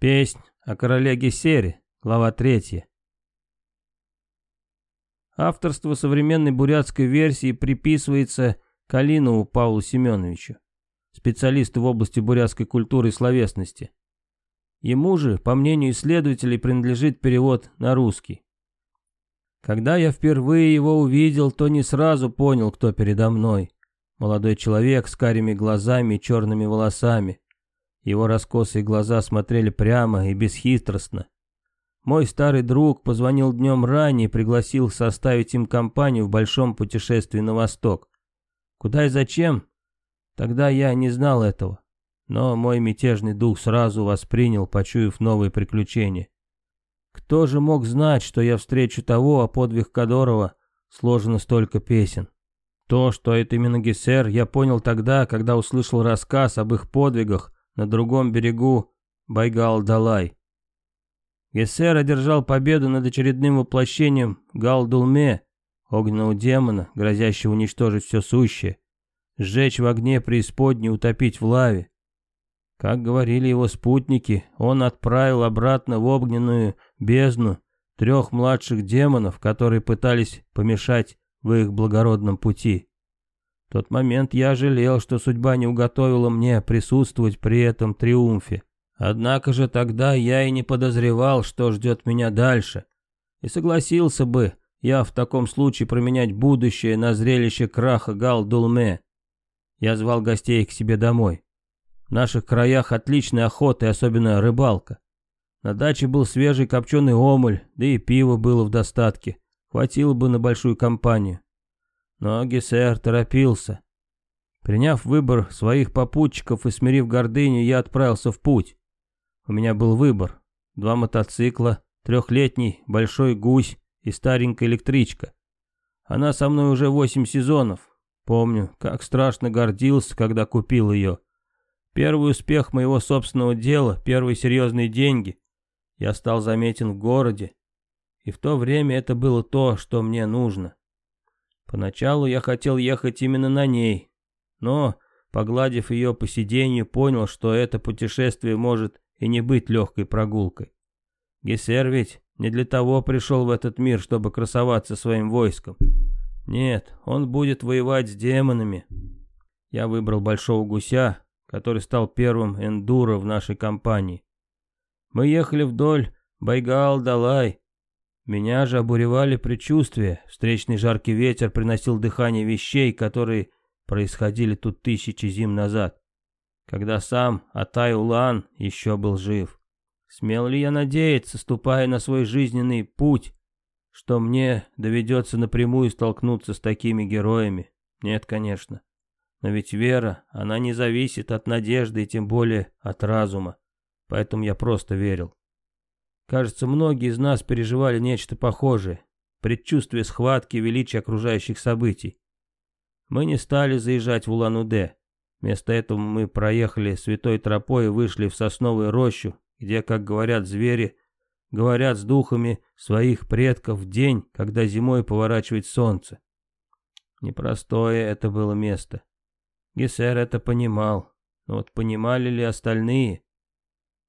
Песнь о короле Гессере, глава 3. Авторство современной бурятской версии приписывается Калинову Павлу Семеновичу, специалисту в области бурятской культуры и словесности. Ему же, по мнению исследователей, принадлежит перевод на русский. Когда я впервые его увидел, то не сразу понял, кто передо мной. Молодой человек с карими глазами и черными волосами, его раскосые глаза смотрели прямо и бесхитростно. Мой старый друг позвонил днем ранее и пригласил составить им компанию в большом путешествии на восток. Куда и зачем? Тогда я не знал этого. Но мой мятежный дух сразу воспринял, почуяв новые приключения. Кто же мог знать, что я встречу того, о подвиг которого сложено столько песен? То, что это именно Гессер, я понял тогда, когда услышал рассказ об их подвигах на другом берегу Байгал-Далай. Гессер одержал победу над очередным воплощением Галдулме, огненного демона, грозящего уничтожить все сущее, сжечь в огне преисподней, утопить в лаве. Как говорили его спутники, он отправил обратно в огненную бездну трех младших демонов, которые пытались помешать в их благородном пути. Тот момент я жалел, что судьба не уготовила мне присутствовать при этом триумфе. Однако же тогда я и не подозревал, что ждет меня дальше. И согласился бы я в таком случае променять будущее на зрелище краха Гал-Дулме. Я звал гостей к себе домой. В наших краях отличная охота и особенно рыбалка. На даче был свежий копченый омуль, да и пиво было в достатке. Хватило бы на большую компанию. Но Гессер торопился. Приняв выбор своих попутчиков и смирив гордыню, я отправился в путь. У меня был выбор. Два мотоцикла, трехлетний большой гусь и старенькая электричка. Она со мной уже восемь сезонов. Помню, как страшно гордился, когда купил ее. Первый успех моего собственного дела, первые серьезные деньги. Я стал заметен в городе. И в то время это было то, что мне нужно. Поначалу я хотел ехать именно на ней, но, погладив ее по сиденью, понял, что это путешествие может и не быть легкой прогулкой. Гессер ведь не для того пришел в этот мир, чтобы красоваться своим войском. Нет, он будет воевать с демонами. Я выбрал большого гуся, который стал первым эндуро в нашей компании. Мы ехали вдоль Байгал-Далай, меня же обуревали предчувствия, встречный жаркий ветер приносил дыхание вещей, которые происходили тут тысячи зим назад, когда сам Атай-Улан еще был жив. Смел ли я надеяться, ступая на свой жизненный путь, что мне доведется напрямую столкнуться с такими героями? Нет, конечно. Но ведь вера, она не зависит от надежды и тем более от разума. Поэтому я просто верил. Кажется, многие из нас переживали нечто похожее, предчувствие схватки величия окружающих событий. Мы не стали заезжать в Улан-Удэ. Вместо этого мы проехали святой тропой и вышли в сосновую рощу, где, как говорят звери, говорят с духами своих предков в день, когда зимой поворачивает солнце. Непростое это было место. Гессер это понимал, но вот понимали ли остальные?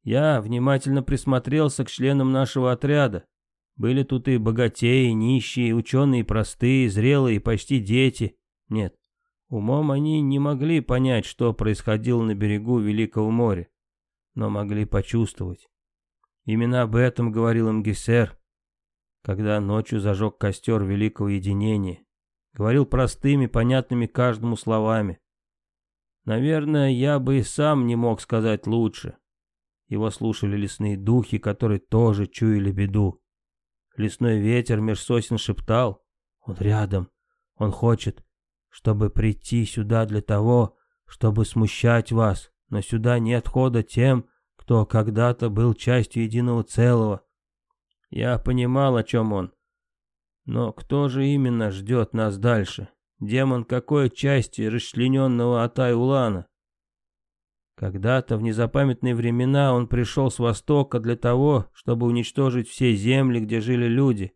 Я внимательно присмотрелся к членам нашего отряда. Были тут и богатеи, и нищие, ученые, и простые, зрелые, и почти дети. Нет, умом они не могли понять, что происходило на берегу Великого моря, но могли почувствовать. Именно об этом говорил им Гессер, когда ночью зажег костер Великого Единения. Говорил простыми, понятными каждому словами. Наверное, я бы и сам не мог сказать лучше. Его слушали лесные духи, которые тоже чуяли беду. Лесной ветер меж сосен шептал. Он рядом. Он хочет, чтобы прийти сюда для того, чтобы смущать вас. Но сюда нет хода тем, кто когда-то был частью единого целого. Я понимал, о чем он. Но кто же именно ждет нас дальше? Демон какой части расчлененного Атай-Улана? Когда-то в незапамятные времена он пришел с востока для того, чтобы уничтожить все земли, где жили люди.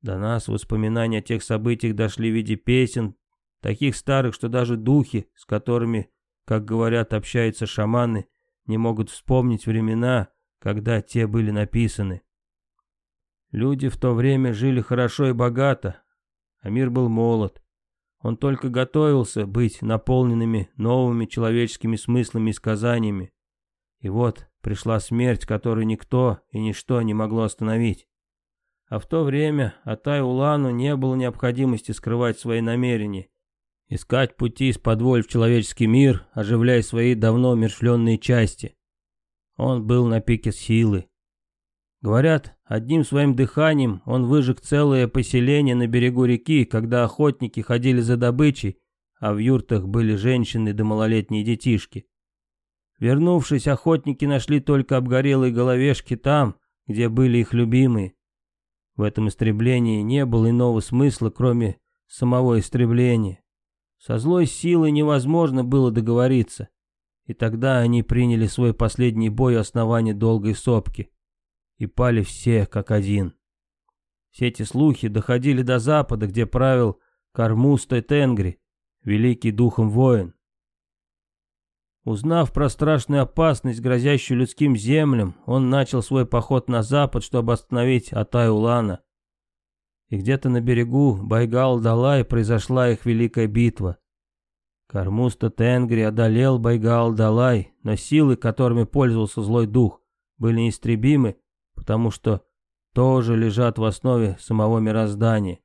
До нас воспоминания о тех событиях дошли в виде песен, таких старых, что даже духи, с которыми, как говорят, общаются шаманы, не могут вспомнить времена, когда те были написаны. Люди в то время жили хорошо и богато, а мир был молод. Он только готовился быть наполненными новыми человеческими смыслами и сказаниями. И вот пришла смерть, которую никто и ничто не могло остановить. А в то время Атай-Улану не было необходимости скрывать свои намерения, искать пути из-под в человеческий мир, оживляя свои давно умершленные части. Он был на пике силы. Говорят, одним своим дыханием он выжег целое поселение на берегу реки, когда охотники ходили за добычей, а в юртах были женщины да малолетние детишки. Вернувшись, охотники нашли только обгорелые головешки там, где были их любимые. В этом истреблении не было иного смысла, кроме самого истребления. Со злой силой невозможно было договориться. И тогда они приняли свой последний бой основания долгой сопки. И пали все как один. Все эти слухи доходили до запада, где правил Кармустой Тенгри, великий духом воин. Узнав про страшную опасность, грозящую людским землям, он начал свой поход на запад, чтобы остановить Атай-Улана. И где-то на берегу Байгал-Далай произошла их великая битва. Кармуста Тенгри одолел Байгал-Далай, но силы, которыми пользовался злой дух, были неистребимы, потому что тоже лежат в основе самого мироздания.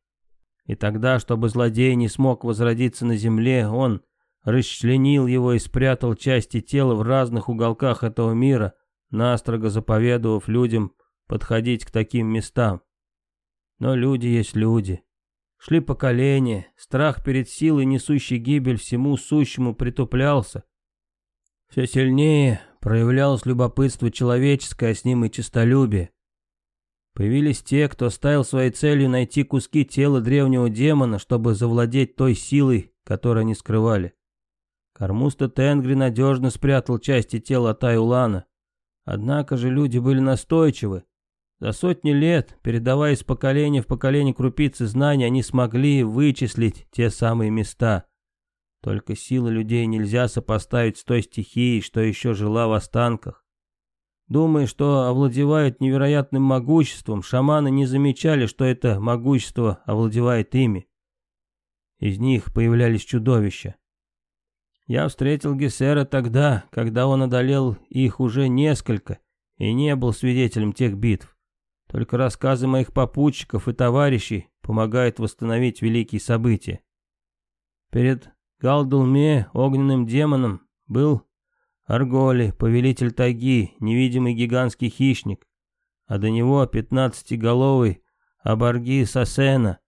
И тогда, чтобы злодей не смог возродиться на земле, он расчленил его и спрятал части тела в разных уголках этого мира, настрого заповедовав людям подходить к таким местам. Но люди есть люди. Шли поколения, страх перед силой, несущей гибель всему сущему, притуплялся. Все сильнее проявлялось любопытство человеческое, а с ним и честолюбие. Появились те, кто ставил своей целью найти куски тела древнего демона, чтобы завладеть той силой, которую они скрывали. Кармуста Тенгри надежно спрятал части тела Тайулана. Однако же люди были настойчивы. За сотни лет, передавая из поколения в поколение крупицы знаний, они смогли вычислить те самые места. Только силы людей нельзя сопоставить с той стихией, что еще жила в останках. Думая, что овладевают невероятным могуществом, шаманы не замечали, что это могущество овладевает ими. Из них появлялись чудовища. Я встретил Гессера тогда, когда он одолел их уже несколько и не был свидетелем тех битв. Только рассказы моих попутчиков и товарищей помогают восстановить великие события. Перед Галдулме, огненным демоном, был Арголи, повелитель тайги, невидимый гигантский хищник, а до него пятнадцатиголовый Абарги Сасена.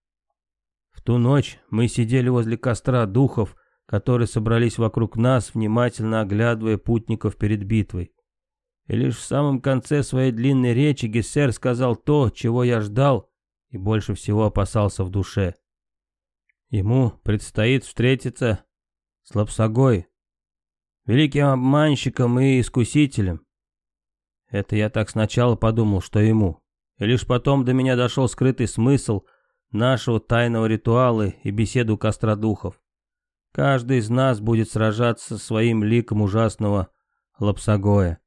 В ту ночь мы сидели возле костра духов, которые собрались вокруг нас, внимательно оглядывая путников перед битвой. И лишь в самом конце своей длинной речи Гессер сказал то, чего я ждал и больше всего опасался в душе. Ему предстоит встретиться с Лапсогой, великим обманщиком и искусителем. Это я так сначала подумал, что ему. И лишь потом до меня дошел скрытый смысл нашего тайного ритуала и беседу костра духов. Каждый из нас будет сражаться своим ликом ужасного Лапсагоя.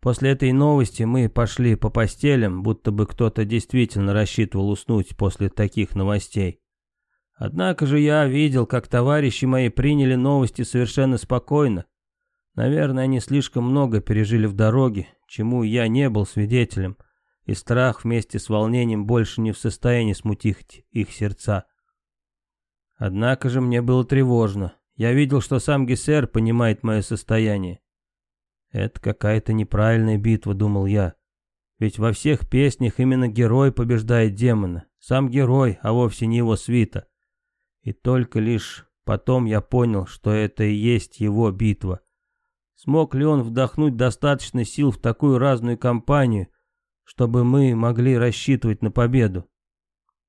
После этой новости мы пошли по постелям, будто бы кто-то действительно рассчитывал уснуть после таких новостей. Однако же я видел, как товарищи мои приняли новости совершенно спокойно. Наверное, они слишком много пережили в дороге, чему я не был свидетелем, и страх вместе с волнением больше не в состоянии смутить их сердца. Однако же мне было тревожно. Я видел, что сам Гессер понимает мое состояние. Это какая-то неправильная битва, думал я. Ведь во всех песнях именно герой побеждает демона. Сам герой, а вовсе не его свита. И только лишь потом я понял, что это и есть его битва. Смог ли он вдохнуть достаточно сил в такую разную компанию, чтобы мы могли рассчитывать на победу?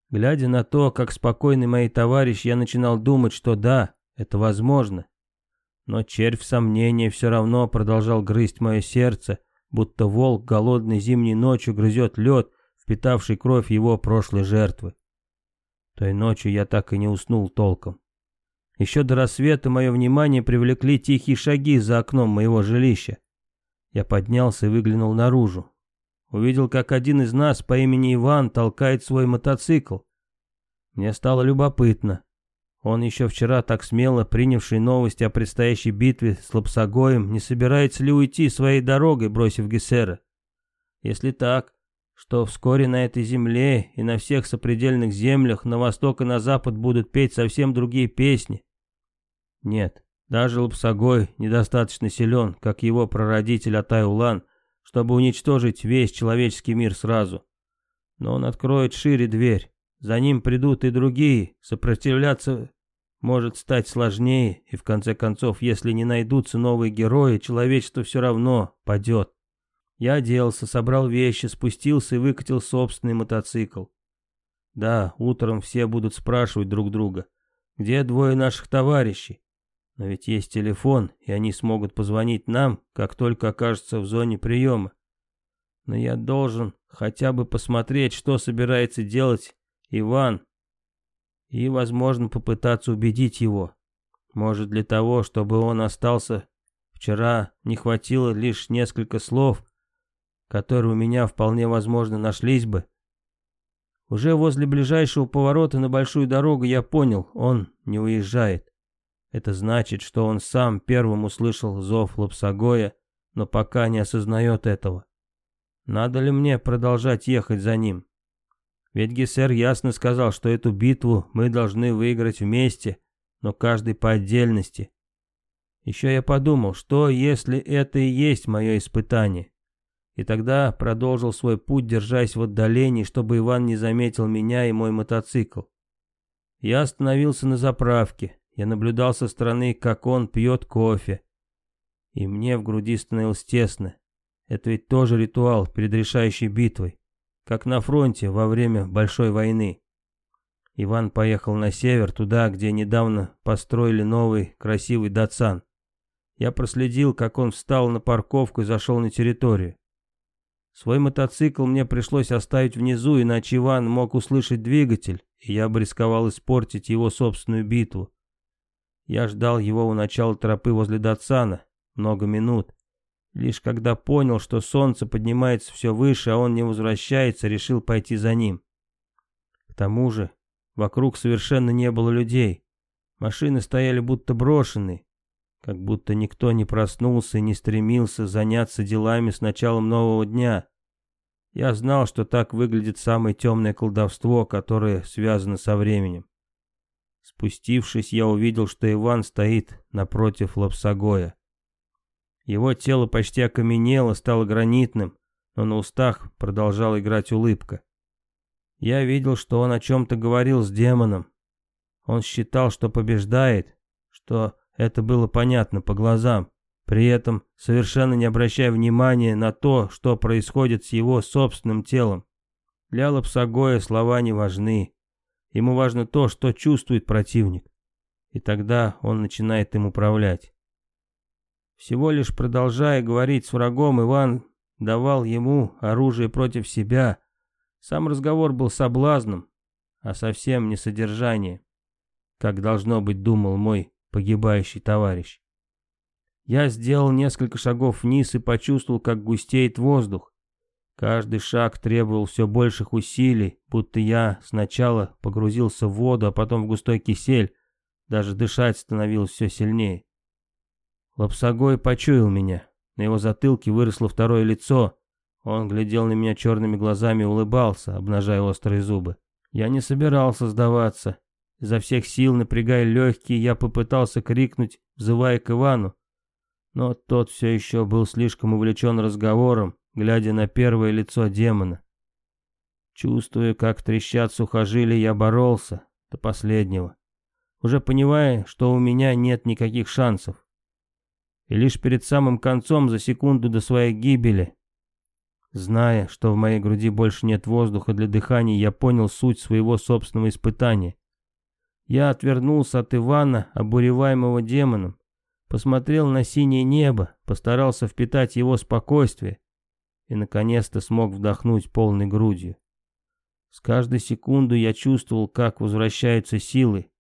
Глядя на то, как спокойны мои товарищи, я начинал думать, что да, это возможно. Но червь сомнения все равно продолжал грызть мое сердце, будто волк голодной зимней ночью грызет лед, впитавший кровь его прошлой жертвы. Той ночью я так и не уснул толком. Еще до рассвета мое внимание привлекли тихие шаги за окном моего жилища. Я поднялся и выглянул наружу. Увидел, как один из нас по имени Иван толкает свой мотоцикл. Мне стало любопытно. Он еще вчера так смело принявший новости о предстоящей битве с Лапсогоем, не собирается ли уйти своей дорогой, бросив Гессера? Если так, что вскоре на этой земле и на всех сопредельных землях на восток и на запад будут петь совсем другие песни. Нет, даже Лапсогой недостаточно силен, как его прародитель Атайулан, чтобы уничтожить весь человеческий мир сразу. Но он откроет шире дверь. За ним придут и другие, сопротивляться может стать сложнее, и в конце концов, если не найдутся новые герои, человечество все равно падет. Я оделся, собрал вещи, спустился и выкатил собственный мотоцикл. Да, утром все будут спрашивать друг друга, где двое наших товарищей. Но ведь есть телефон, и они смогут позвонить нам, как только окажутся в зоне приема. Но я должен хотя бы посмотреть, что собирается делать Иван, и, возможно, попытаться убедить его. Может, для того, чтобы он остался вчера, не хватило лишь несколько слов, которые у меня вполне возможно нашлись бы. Уже возле ближайшего поворота на большую дорогу я понял, он не уезжает. Это значит, что он сам первым услышал зов Лапсогоя, но пока не осознает этого. Надо ли мне продолжать ехать за ним? Ведь Гессер ясно сказал, что эту битву мы должны выиграть вместе, но каждый по отдельности. Еще я подумал, что если это и есть мое испытание? И тогда продолжил свой путь, держась в отдалении, чтобы Иван не заметил меня и мой мотоцикл. Я остановился на заправке. Я наблюдал со стороны, как он пьет кофе. И мне в груди становилось тесно. Это ведь тоже ритуал перед решающей битвой как на фронте во время Большой войны. Иван поехал на север, туда, где недавно построили новый красивый Датсан. Я проследил, как он встал на парковку и зашел на территорию. Свой мотоцикл мне пришлось оставить внизу, иначе Иван мог услышать двигатель, и я бы рисковал испортить его собственную битву. Я ждал его у начала тропы возле Датсана много минут, Лишь когда понял, что солнце поднимается все выше, а он не возвращается, решил пойти за ним. К тому же, вокруг совершенно не было людей. Машины стояли будто брошенные, как будто никто не проснулся и не стремился заняться делами с началом нового дня. Я знал, что так выглядит самое темное колдовство, которое связано со временем. Спустившись, я увидел, что Иван стоит напротив Лапсогоя. Его тело почти окаменело, стало гранитным, но на устах продолжала играть улыбка. Я видел, что он о чем-то говорил с демоном. Он считал, что побеждает, что это было понятно по глазам, при этом совершенно не обращая внимания на то, что происходит с его собственным телом. Для Лапсагоя слова не важны. Ему важно то, что чувствует противник. И тогда он начинает им управлять. Всего лишь продолжая говорить с врагом, Иван давал ему оружие против себя. Сам разговор был соблазном, а совсем не содержание, как должно быть думал мой погибающий товарищ. Я сделал несколько шагов вниз и почувствовал, как густеет воздух. Каждый шаг требовал все больших усилий, будто я сначала погрузился в воду, а потом в густой кисель. Даже дышать становилось все сильнее. Лапсогой почуял меня. На его затылке выросло второе лицо. Он глядел на меня черными глазами и улыбался, обнажая острые зубы. Я не собирался сдаваться. Изо всех сил, напрягая легкие, я попытался крикнуть, взывая к Ивану. Но тот все еще был слишком увлечен разговором, глядя на первое лицо демона. Чувствуя, как трещат сухожилия, я боролся до последнего, уже понимая, что у меня нет никаких шансов и лишь перед самым концом, за секунду до своей гибели, зная, что в моей груди больше нет воздуха для дыхания, я понял суть своего собственного испытания. Я отвернулся от Ивана, обуреваемого демоном, посмотрел на синее небо, постарался впитать его спокойствие и, наконец-то, смог вдохнуть полной грудью. С каждой секунду я чувствовал, как возвращаются силы,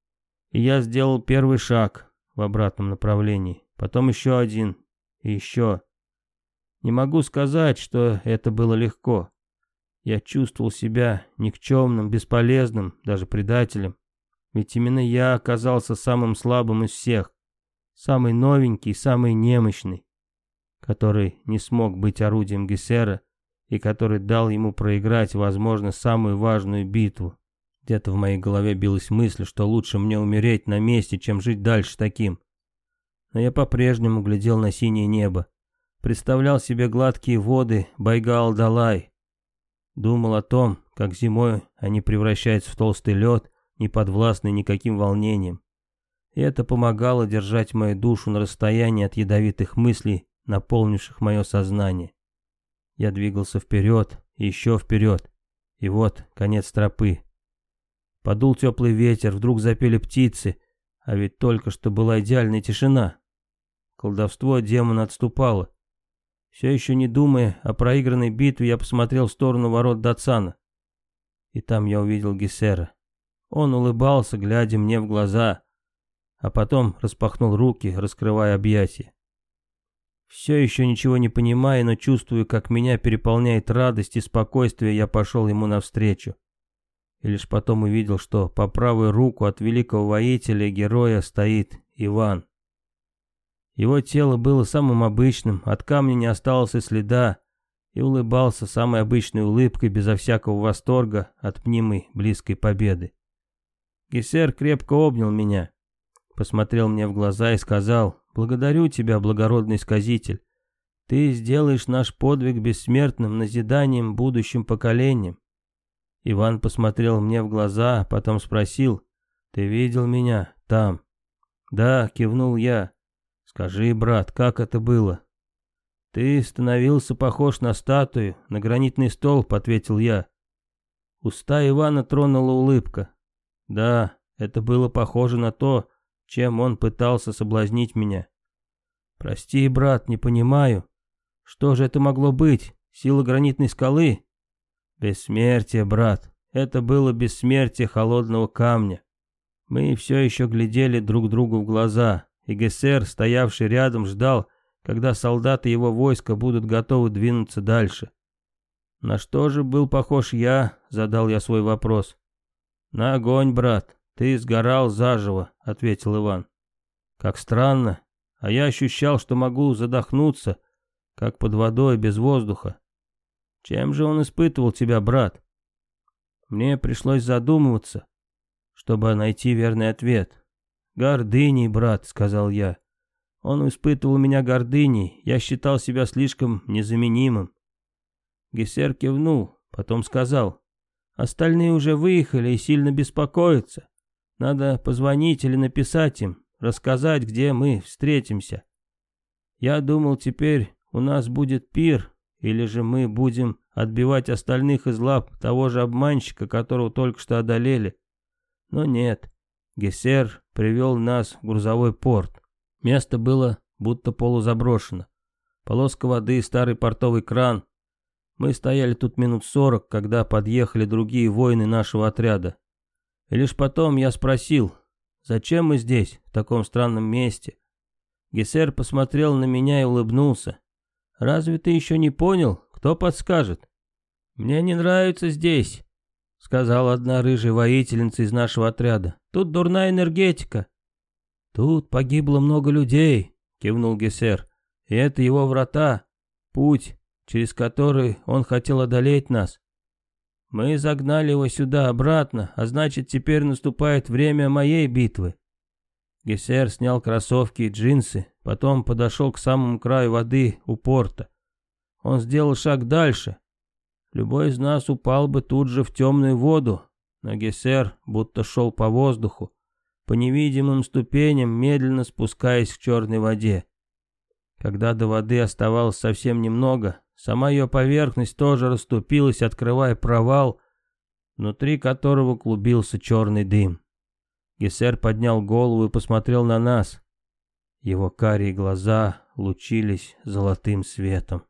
и я сделал первый шаг в обратном направлении потом еще один и еще. Не могу сказать, что это было легко. Я чувствовал себя никчемным, бесполезным, даже предателем. Ведь именно я оказался самым слабым из всех. Самый новенький, самый немощный. Который не смог быть орудием Гессера и который дал ему проиграть, возможно, самую важную битву. Где-то в моей голове билась мысль, что лучше мне умереть на месте, чем жить дальше таким. Но я по-прежнему глядел на синее небо. Представлял себе гладкие воды Байгал-Далай. Думал о том, как зимой они превращаются в толстый лед, не подвластный никаким волнением. И это помогало держать мою душу на расстоянии от ядовитых мыслей, наполнивших мое сознание. Я двигался вперед еще вперед. И вот конец тропы. Подул теплый ветер, вдруг запели птицы, а ведь только что была идеальная тишина. Колдовство демона отступало. Все еще не думая о проигранной битве, я посмотрел в сторону ворот Дацана. И там я увидел Гессера. Он улыбался, глядя мне в глаза, а потом распахнул руки, раскрывая объятия. Все еще ничего не понимая, но чувствую, как меня переполняет радость и спокойствие, я пошел ему навстречу и лишь потом увидел, что по правую руку от великого воителя героя стоит Иван. Его тело было самым обычным, от камня не осталось и следа, и улыбался самой обычной улыбкой, безо всякого восторга от мнимой близкой победы. Гессер крепко обнял меня, посмотрел мне в глаза и сказал, «Благодарю тебя, благородный сказитель. Ты сделаешь наш подвиг бессмертным назиданием будущим поколениям. Иван посмотрел мне в глаза, потом спросил, «Ты видел меня там?» «Да», — кивнул я. «Скажи, брат, как это было?» «Ты становился похож на статую, на гранитный столб», — ответил я. Уста Ивана тронула улыбка. «Да, это было похоже на то, чем он пытался соблазнить меня». «Прости, брат, не понимаю. Что же это могло быть? Сила гранитной скалы?» Бессмертие, брат. Это было бессмертие холодного камня. Мы все еще глядели друг другу в глаза, и Гессер, стоявший рядом, ждал, когда солдаты его войска будут готовы двинуться дальше. «На что же был похож я?» — задал я свой вопрос. «На огонь, брат. Ты сгорал заживо», — ответил Иван. «Как странно. А я ощущал, что могу задохнуться, как под водой без воздуха. Чем же он испытывал тебя, брат? Мне пришлось задумываться, чтобы найти верный ответ. Гордыней, брат, сказал я. Он испытывал меня гордыней, я считал себя слишком незаменимым. Гессер кивнул, потом сказал. Остальные уже выехали и сильно беспокоятся. Надо позвонить или написать им, рассказать, где мы встретимся. Я думал, теперь у нас будет пир, или же мы будем отбивать остальных из лап того же обманщика, которого только что одолели? Но нет. Гессер привел нас в грузовой порт. Место было будто полузаброшено. Полоска воды, старый портовый кран. Мы стояли тут минут сорок, когда подъехали другие воины нашего отряда. И лишь потом я спросил, зачем мы здесь, в таком странном месте? Гессер посмотрел на меня и улыбнулся. Разве ты еще не понял? Кто подскажет? Мне не нравится здесь, сказала одна рыжая воительница из нашего отряда. Тут дурная энергетика. Тут погибло много людей, кивнул Гессер. И это его врата, путь, через который он хотел одолеть нас. Мы загнали его сюда обратно, а значит теперь наступает время моей битвы. Гессер снял кроссовки и джинсы, потом подошел к самому краю воды у порта. Он сделал шаг дальше. Любой из нас упал бы тут же в темную воду, но Гессер будто шел по воздуху, по невидимым ступеням, медленно спускаясь к черной воде. Когда до воды оставалось совсем немного, сама ее поверхность тоже расступилась, открывая провал, внутри которого клубился черный дым. Гессер поднял голову и посмотрел на нас. Его карие глаза лучились золотым светом.